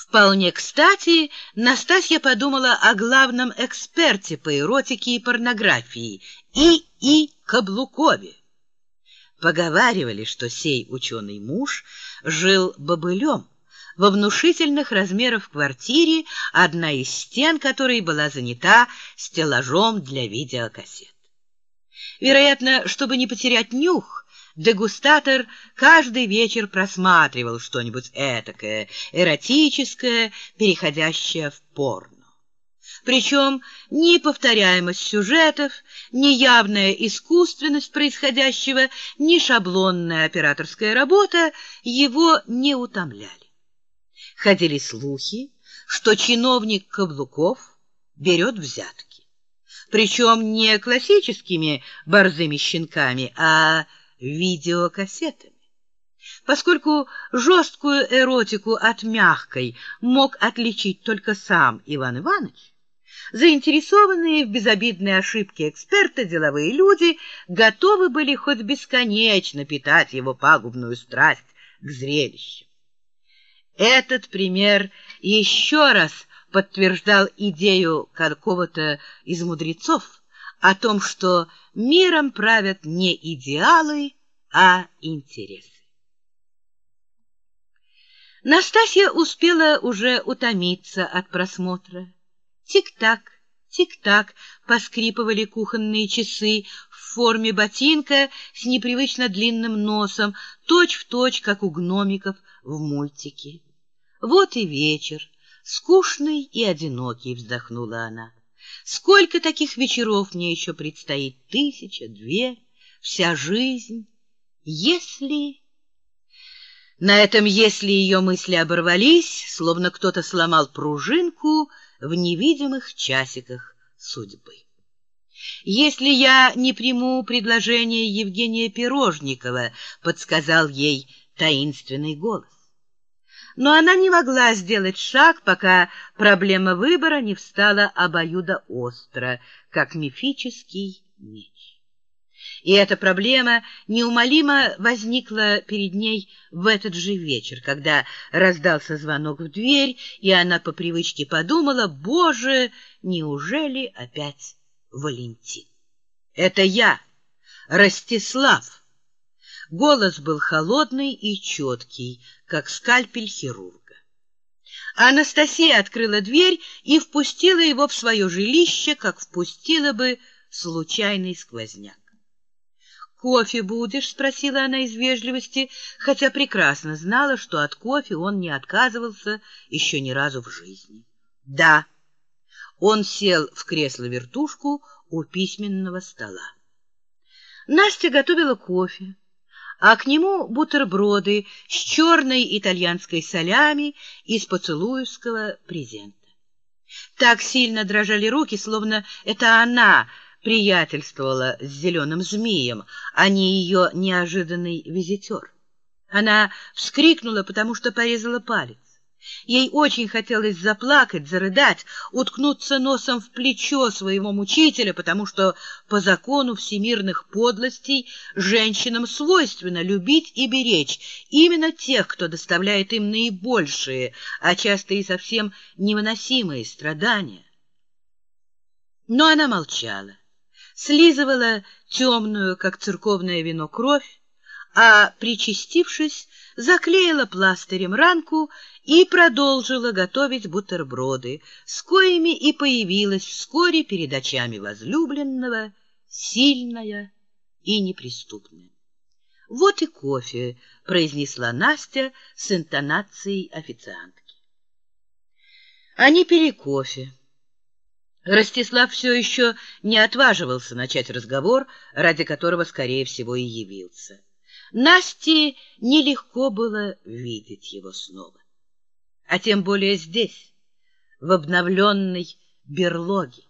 Вполне кстати, Настасья подумала о главном эксперте по эротике и порнографии И. И. Каблукове. Поговаривали, что сей ученый муж жил бобылем во внушительных размерах квартире, одна из стен которой была занята стеллажом для видеокассет. Вероятно, чтобы не потерять нюх, Дегустатор каждый вечер просматривал что-нибудь этакое, эротическое, переходящее в порно. Причем ни повторяемость сюжетов, ни явная искусственность происходящего, ни шаблонная операторская работа его не утомляли. Ходили слухи, что чиновник Каблуков берет взятки. Причем не классическими борзыми щенками, а видеокассетами. Поскольку жесткую эротику от мягкой мог отличить только сам Иван Иванович, заинтересованные в безобидной ошибке эксперта деловые люди готовы были хоть бесконечно питать его пагубную страсть к зрелищу. Этот пример еще раз подтверждал идею какого-то из мудрецов о том, что миром правят не идеалы, а интересы. Настасья успела уже утомиться от просмотра. Тик-так, тик-так поскрипывали кухонные часы в форме ботинка с непривычно длинным носом, точь-в-точь, точь, как у гномиков в мультике. Вот и вечер, скучный и одинокий, вздохнула она. Сколько таких вечеров мне еще предстоит? Тысяча, две, вся жизнь. Если... На этом «если» ее мысли оборвались, словно кто-то сломал пружинку в невидимых часиках судьбы. «Если я не приму предложение Евгения Пирожникова», — подсказал ей таинственный голос но она не могла сделать шаг, пока проблема выбора не встала обоюдоостро, как мифический меч. И эта проблема неумолимо возникла перед ней в этот же вечер, когда раздался звонок в дверь, и она по привычке подумала, «Боже, неужели опять Валентин?» «Это я, Ростислав!» Голос был холодный и четкий, как скальпель хирурга. Анастасия открыла дверь и впустила его в свое жилище, как впустила бы случайный сквозняк. «Кофе будешь?» — спросила она из вежливости, хотя прекрасно знала, что от кофе он не отказывался еще ни разу в жизни. «Да». Он сел в кресло-вертушку у письменного стола. Настя готовила кофе а к нему бутерброды с черной итальянской солями из поцелуевского презента. Так сильно дрожали руки, словно это она приятельствовала с зеленым змеем, а не ее неожиданный визитер. Она вскрикнула, потому что порезала палец. Ей очень хотелось заплакать, зарыдать, уткнуться носом в плечо своего мучителя, потому что по закону всемирных подлостей женщинам свойственно любить и беречь именно тех, кто доставляет им наибольшие, а часто и совсем невыносимые страдания. Но она молчала, слизывала темную, как церковное вино, кровь, а, причастившись, заклеила пластырем ранку и продолжила готовить бутерброды, с коими и появилась вскоре перед очами возлюбленного, сильная и неприступная. «Вот и кофе», — произнесла Настя с интонацией официантки. Они пили кофе. Ростислав все еще не отваживался начать разговор, ради которого, скорее всего, и явился. Насте нелегко было видеть его снова а тем более здесь, в обновленной берлоге.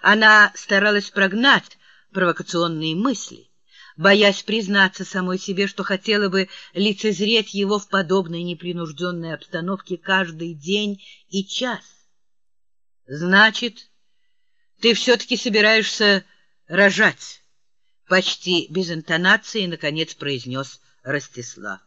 Она старалась прогнать провокационные мысли, боясь признаться самой себе, что хотела бы лицезреть его в подобной непринужденной обстановке каждый день и час. «Значит, ты все-таки собираешься рожать?» Почти без интонации, наконец, произнес Ростислав.